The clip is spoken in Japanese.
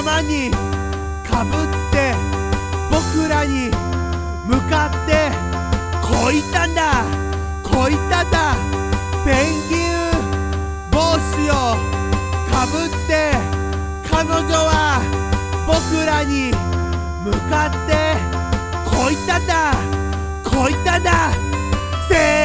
頭にかぶって僕らに向かってこいたんだこいたんだペンギン帽子をかぶって彼女は僕らに向かってこいたんだこいたんだせー